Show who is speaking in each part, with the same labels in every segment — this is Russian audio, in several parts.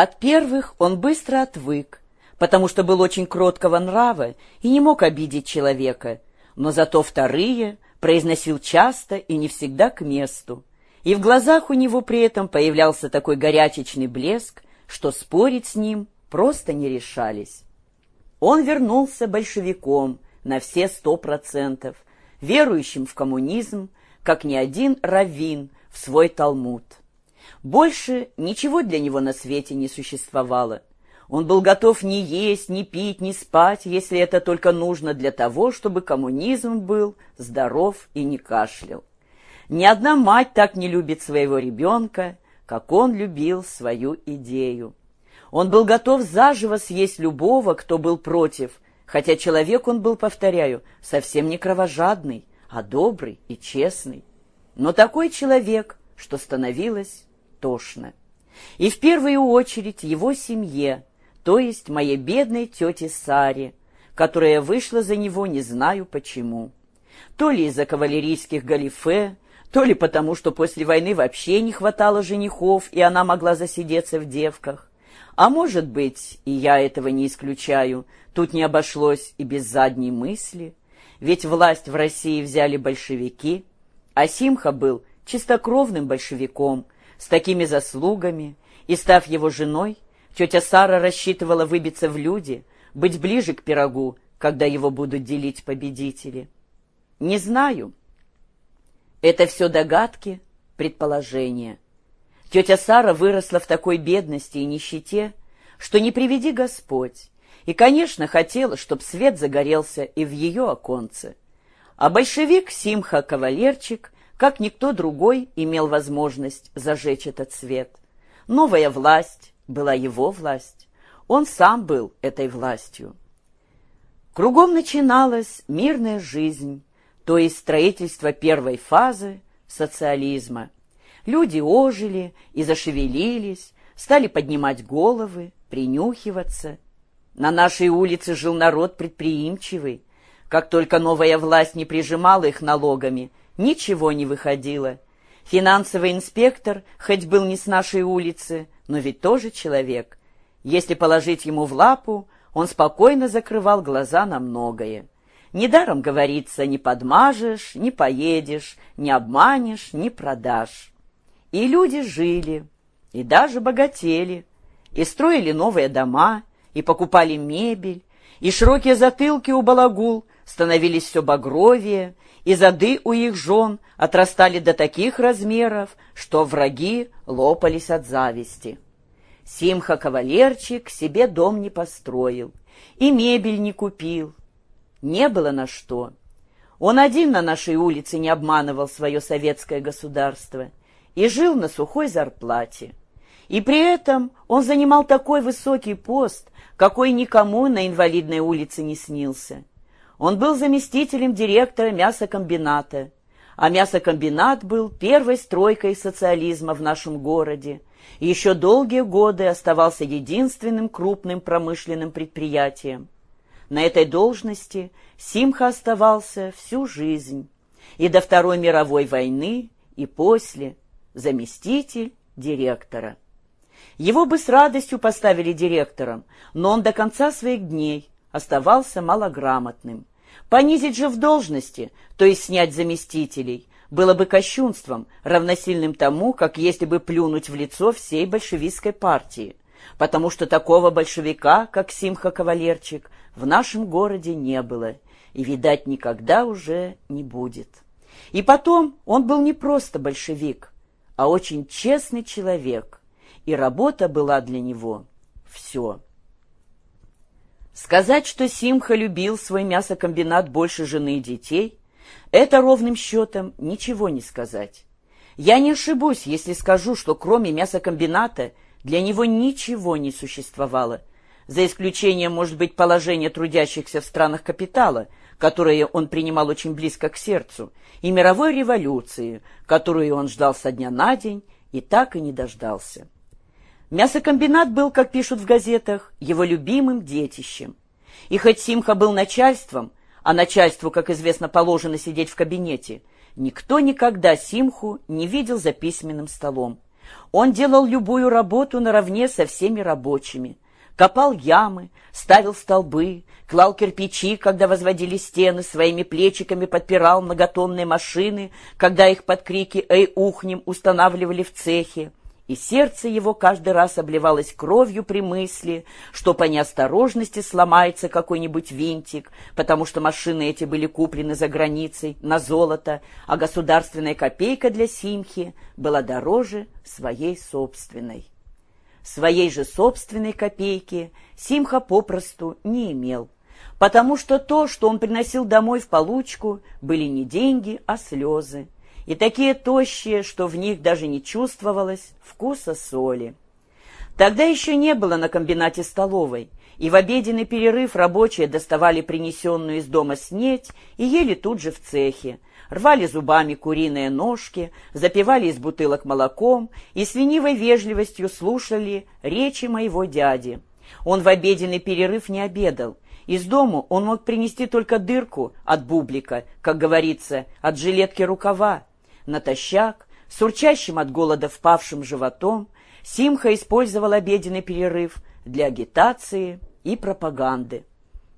Speaker 1: От первых он быстро отвык, потому что был очень кроткого нрава и не мог обидеть человека, но зато вторые произносил часто и не всегда к месту. И в глазах у него при этом появлялся такой горячечный блеск, что спорить с ним просто не решались. Он вернулся большевиком на все сто процентов, верующим в коммунизм, как ни один раввин в свой Талмуд. Больше ничего для него на свете не существовало. Он был готов ни есть, ни пить, ни спать, если это только нужно для того, чтобы коммунизм был здоров и не кашлял. Ни одна мать так не любит своего ребенка, как он любил свою идею. Он был готов заживо съесть любого, кто был против, хотя человек он был, повторяю, совсем не кровожадный, а добрый и честный. Но такой человек, что становилось тошно. И в первую очередь его семье, то есть моей бедной тете Саре, которая вышла за него не знаю почему. То ли из-за кавалерийских галифе, то ли потому, что после войны вообще не хватало женихов, и она могла засидеться в девках. А может быть, и я этого не исключаю, тут не обошлось и без задней мысли, ведь власть в России взяли большевики, а Симха был чистокровным большевиком, с такими заслугами, и, став его женой, тетя Сара рассчитывала выбиться в люди, быть ближе к пирогу, когда его будут делить победители. Не знаю. Это все догадки, предположения. Тетя Сара выросла в такой бедности и нищете, что не приведи Господь, и, конечно, хотела, чтоб свет загорелся и в ее оконце. А большевик Симха Кавалерчик как никто другой имел возможность зажечь этот свет. Новая власть была его власть. Он сам был этой властью. Кругом начиналась мирная жизнь, то есть строительство первой фазы социализма. Люди ожили и зашевелились, стали поднимать головы, принюхиваться. На нашей улице жил народ предприимчивый. Как только новая власть не прижимала их налогами, Ничего не выходило. Финансовый инспектор, хоть был не с нашей улицы, но ведь тоже человек. Если положить ему в лапу, он спокойно закрывал глаза на многое. Недаром говорится, не подмажешь, не поедешь, не обманешь, не продашь. И люди жили, и даже богатели, и строили новые дома, и покупали мебель, и широкие затылки у балагул становились все багровее, и зады у их жен отрастали до таких размеров, что враги лопались от зависти. Симха-кавалерчик себе дом не построил и мебель не купил. Не было на что. Он один на нашей улице не обманывал свое советское государство и жил на сухой зарплате. И при этом он занимал такой высокий пост, какой никому на инвалидной улице не снился. Он был заместителем директора мясокомбината, а мясокомбинат был первой стройкой социализма в нашем городе и еще долгие годы оставался единственным крупным промышленным предприятием. На этой должности Симха оставался всю жизнь, и до Второй мировой войны, и после, заместитель директора. Его бы с радостью поставили директором, но он до конца своих дней оставался малограмотным. Понизить же в должности, то есть снять заместителей, было бы кощунством, равносильным тому, как если бы плюнуть в лицо всей большевистской партии, потому что такого большевика, как Симха Кавалерчик, в нашем городе не было и, видать, никогда уже не будет. И потом он был не просто большевик, а очень честный человек, и работа была для него все. Сказать, что Симха любил свой мясокомбинат больше жены и детей, это ровным счетом ничего не сказать. Я не ошибусь, если скажу, что кроме мясокомбината для него ничего не существовало, за исключением, может быть, положения трудящихся в странах капитала, которое он принимал очень близко к сердцу, и мировой революции, которую он ждал со дня на день и так и не дождался. Мясокомбинат был, как пишут в газетах, его любимым детищем. И хоть Симха был начальством, а начальству, как известно, положено сидеть в кабинете, никто никогда Симху не видел за письменным столом, Он делал любую работу наравне со всеми рабочими. Копал ямы, ставил столбы, клал кирпичи, когда возводили стены, своими плечиками подпирал многотонные машины, когда их под крики «Эй, ухнем!» устанавливали в цехе и сердце его каждый раз обливалось кровью при мысли, что по неосторожности сломается какой-нибудь винтик, потому что машины эти были куплены за границей на золото, а государственная копейка для Симхи была дороже своей собственной. Своей же собственной копейки Симха попросту не имел, потому что то, что он приносил домой в получку, были не деньги, а слезы и такие тощие, что в них даже не чувствовалось вкуса соли. Тогда еще не было на комбинате столовой, и в обеденный перерыв рабочие доставали принесенную из дома снеть и ели тут же в цехе, рвали зубами куриные ножки, запивали из бутылок молоком и с ленивой вежливостью слушали речи моего дяди. Он в обеденный перерыв не обедал. Из дому он мог принести только дырку от бублика, как говорится, от жилетки рукава, натощак, с урчащим от голода впавшим животом, Симха использовал обеденный перерыв для агитации и пропаганды.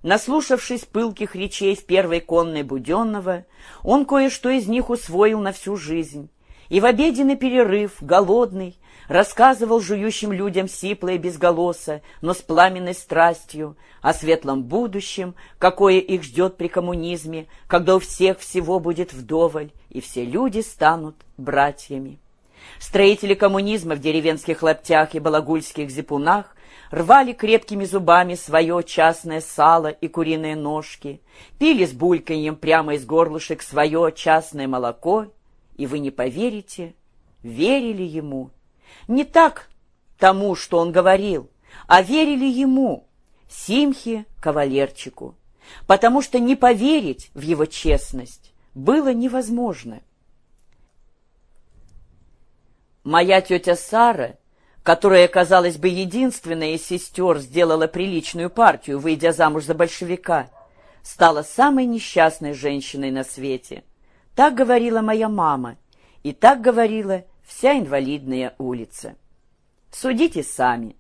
Speaker 1: Наслушавшись пылких речей в первой конной Буденного, он кое-что из них усвоил на всю жизнь. И в обеденный перерыв, голодный, рассказывал жующим людям сипло безголосо, но с пламенной страстью, о светлом будущем, какое их ждет при коммунизме, когда у всех всего будет вдоволь, и все люди станут братьями. Строители коммунизма в деревенских лаптях и балагульских зипунах рвали крепкими зубами свое частное сало и куриные ножки, пили с бульканьем прямо из горлышек свое частное молоко, и вы не поверите, верили ему не так тому, что он говорил, а верили ему, Симхе Кавалерчику, потому что не поверить в его честность было невозможно. Моя тетя Сара, которая, казалось бы, единственная из сестер сделала приличную партию, выйдя замуж за большевика, стала самой несчастной женщиной на свете. Так говорила моя мама, и так говорила вся инвалидная улица. Судите сами.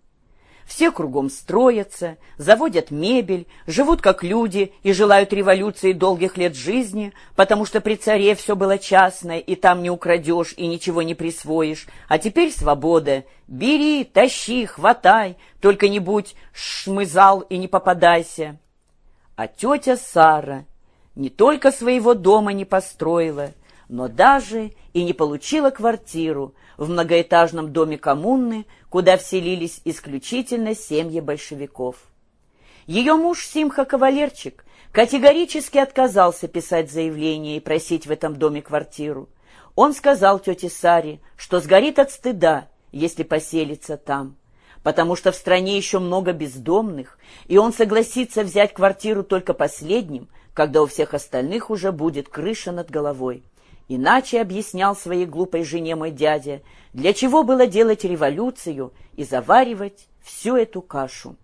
Speaker 1: Все кругом строятся, заводят мебель, живут как люди и желают революции долгих лет жизни, потому что при царе все было частное, и там не украдешь и ничего не присвоишь. А теперь свобода. Бери, тащи, хватай, только не будь шмызал и не попадайся. А тетя Сара не только своего дома не построила, но даже и не получила квартиру в многоэтажном доме коммуны, куда вселились исключительно семьи большевиков. Ее муж Симха Кавалерчик категорически отказался писать заявление и просить в этом доме квартиру. Он сказал тете Саре, что сгорит от стыда, если поселится там, потому что в стране еще много бездомных, и он согласится взять квартиру только последним, когда у всех остальных уже будет крыша над головой. Иначе объяснял своей глупой жене мой дядя, для чего было делать революцию и заваривать всю эту кашу.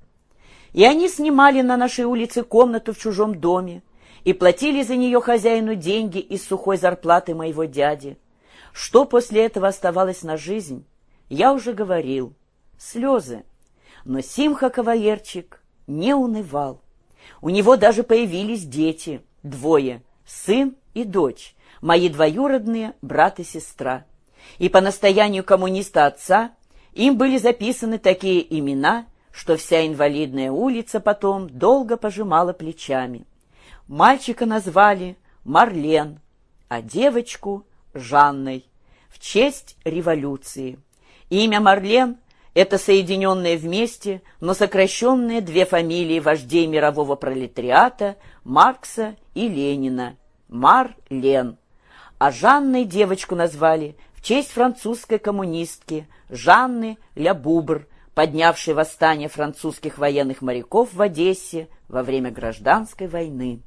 Speaker 1: И они снимали на нашей улице комнату в чужом доме и платили за нее хозяину деньги из сухой зарплаты моего дяди. Что после этого оставалось на жизнь, я уже говорил. Слезы. Но Симха Кавалерчик не унывал. У него даже появились дети, двое, сын и дочь мои двоюродные брат и сестра. И по настоянию коммуниста отца им были записаны такие имена, что вся инвалидная улица потом долго пожимала плечами. Мальчика назвали Марлен, а девочку — Жанной, в честь революции. Имя Марлен — это соединенные вместе, но сокращенные две фамилии вождей мирового пролетариата Маркса и Ленина — Марлен а Жанной девочку назвали в честь французской коммунистки Жанны Ля Бубр, поднявшей восстание французских военных моряков в Одессе во время гражданской войны.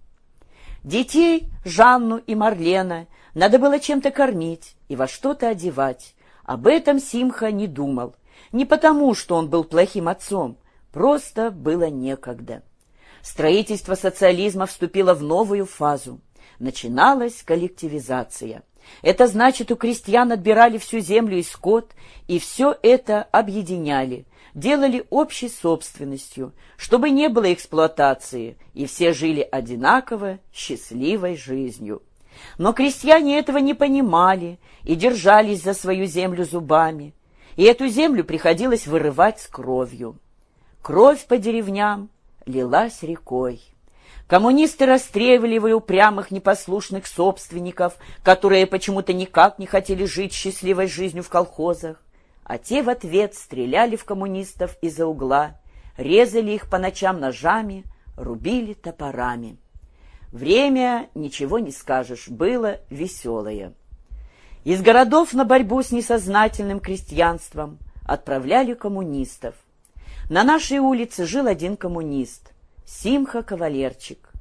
Speaker 1: Детей, Жанну и Марлена, надо было чем-то кормить и во что-то одевать. Об этом Симха не думал. Не потому, что он был плохим отцом, просто было некогда. Строительство социализма вступило в новую фазу начиналась коллективизация. Это значит, у крестьян отбирали всю землю и скот, и все это объединяли, делали общей собственностью, чтобы не было эксплуатации, и все жили одинаково, счастливой жизнью. Но крестьяне этого не понимали и держались за свою землю зубами, и эту землю приходилось вырывать с кровью. Кровь по деревням лилась рекой. Коммунисты расстреливали упрямых непослушных собственников, которые почему-то никак не хотели жить счастливой жизнью в колхозах, а те в ответ стреляли в коммунистов из-за угла, резали их по ночам ножами, рубили топорами. Время, ничего не скажешь, было веселое. Из городов на борьбу с несознательным крестьянством отправляли коммунистов. На нашей улице жил один коммунист, Симха Кавалерчик,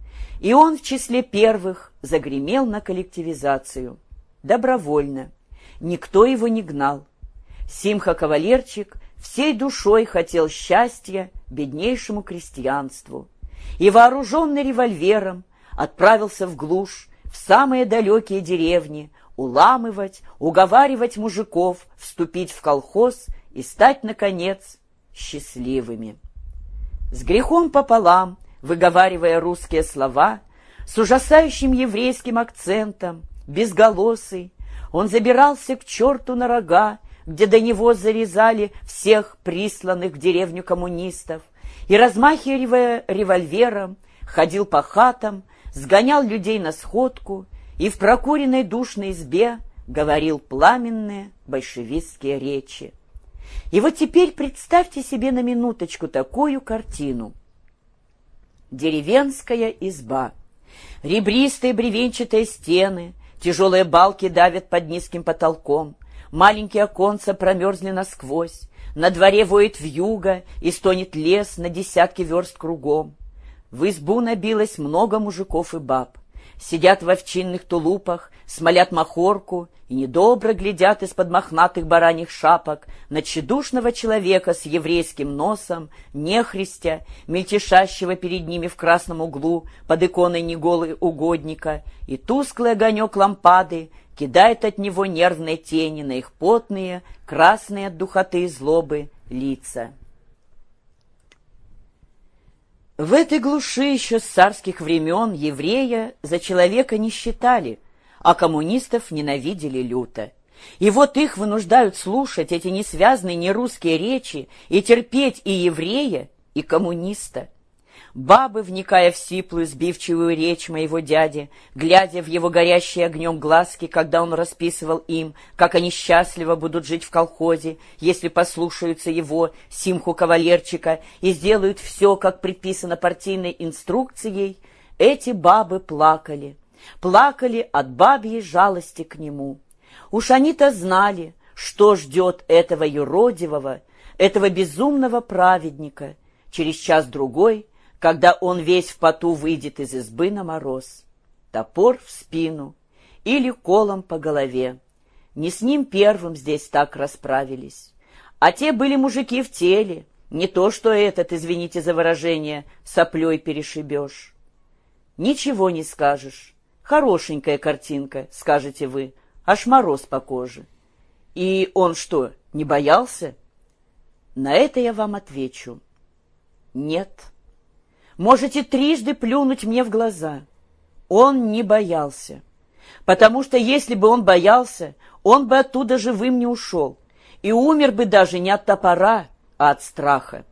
Speaker 1: и он в числе первых загремел на коллективизацию. Добровольно. Никто его не гнал. Симха Кавалерчик всей душой хотел счастья беднейшему крестьянству и, вооруженный револьвером, отправился в глушь, в самые далекие деревни, уламывать, уговаривать мужиков вступить в колхоз и стать, наконец, счастливыми. С грехом пополам, выговаривая русские слова, с ужасающим еврейским акцентом, безголосый, он забирался к черту на рога, где до него зарезали всех присланных в деревню коммунистов, и, размахивая револьвером, ходил по хатам, сгонял людей на сходку и в прокуренной душной избе говорил пламенные большевистские речи. И вот теперь представьте себе на минуточку такую картину. Деревенская изба, ребристые бревенчатые стены, тяжелые балки давят под низким потолком, маленькие оконца промерзли насквозь, на дворе воет вьюга и стонет лес на десятки верст кругом. В избу набилось много мужиков и баб. Сидят в овчинных тулупах, смолят махорку и недобро глядят из-под мохнатых бараньих шапок на тщедушного человека с еврейским носом, нехристя, мельтешащего перед ними в красном углу под иконой неголы угодника, и тусклый огонек лампады кидает от него нервные тени на их потные, красные от духоты и злобы лица. В этой глуши еще с царских времен еврея за человека не считали, а коммунистов ненавидели люто. И вот их вынуждают слушать эти несвязные нерусские речи и терпеть и еврея, и коммуниста. Бабы, вникая в сиплую, сбивчивую речь моего дяди, глядя в его горящие огнем глазки, когда он расписывал им, как они счастливо будут жить в колхозе, если послушаются его, Симху Кавалерчика, и сделают все, как предписано партийной инструкцией, эти бабы плакали. Плакали от бабьей жалости к нему. Уж они-то знали, что ждет этого юродивого, этого безумного праведника. Через час-другой — когда он весь в поту выйдет из избы на мороз. Топор в спину или колом по голове. Не с ним первым здесь так расправились. А те были мужики в теле, не то что этот, извините за выражение, соплей перешибешь. Ничего не скажешь. Хорошенькая картинка, скажете вы, аж мороз по коже. И он что, не боялся? На это я вам отвечу. Нет. Можете трижды плюнуть мне в глаза. Он не боялся. Потому что если бы он боялся, он бы оттуда живым не ушел. И умер бы даже не от топора, а от страха.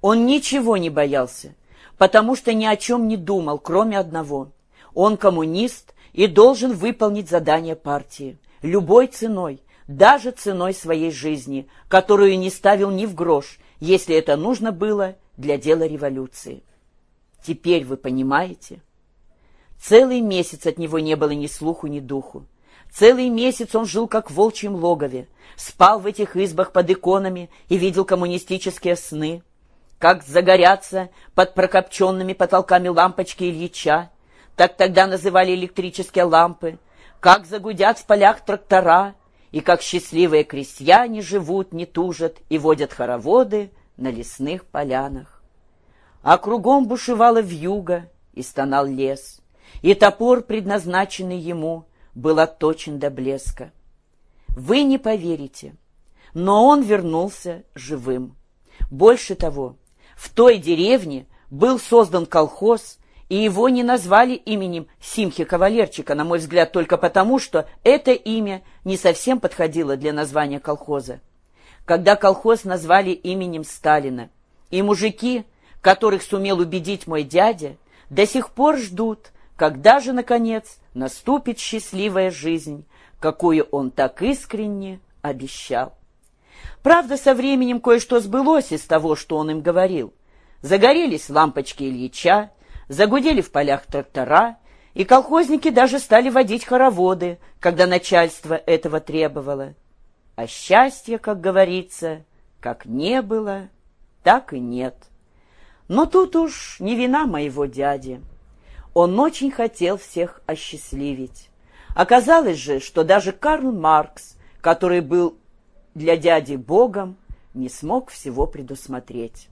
Speaker 1: Он ничего не боялся, потому что ни о чем не думал, кроме одного. Он коммунист и должен выполнить задание партии. Любой ценой, даже ценой своей жизни, которую не ставил ни в грош, если это нужно было для дела революции. Теперь вы понимаете? Целый месяц от него не было ни слуху, ни духу. Целый месяц он жил как в волчьем логове, спал в этих избах под иконами и видел коммунистические сны, как загорятся под прокопченными потолками лампочки Ильича, так тогда называли электрические лампы, как загудят в полях трактора, и как счастливые крестьяне живут, не тужат и водят хороводы на лесных полянах а кругом бушевала вьюга и стонал лес, и топор, предназначенный ему, был отточен до блеска. Вы не поверите, но он вернулся живым. Больше того, в той деревне был создан колхоз, и его не назвали именем Симхи Кавалерчика, на мой взгляд, только потому, что это имя не совсем подходило для названия колхоза. Когда колхоз назвали именем Сталина, и мужики, которых сумел убедить мой дядя, до сих пор ждут, когда же, наконец, наступит счастливая жизнь, какую он так искренне обещал. Правда, со временем кое-что сбылось из того, что он им говорил. Загорелись лампочки Ильича, загудели в полях трактора, и колхозники даже стали водить хороводы, когда начальство этого требовало. А счастья, как говорится, как не было, так и нет. Но тут уж не вина моего дяди. Он очень хотел всех осчастливить. Оказалось же, что даже Карл Маркс, который был для дяди богом, не смог всего предусмотреть.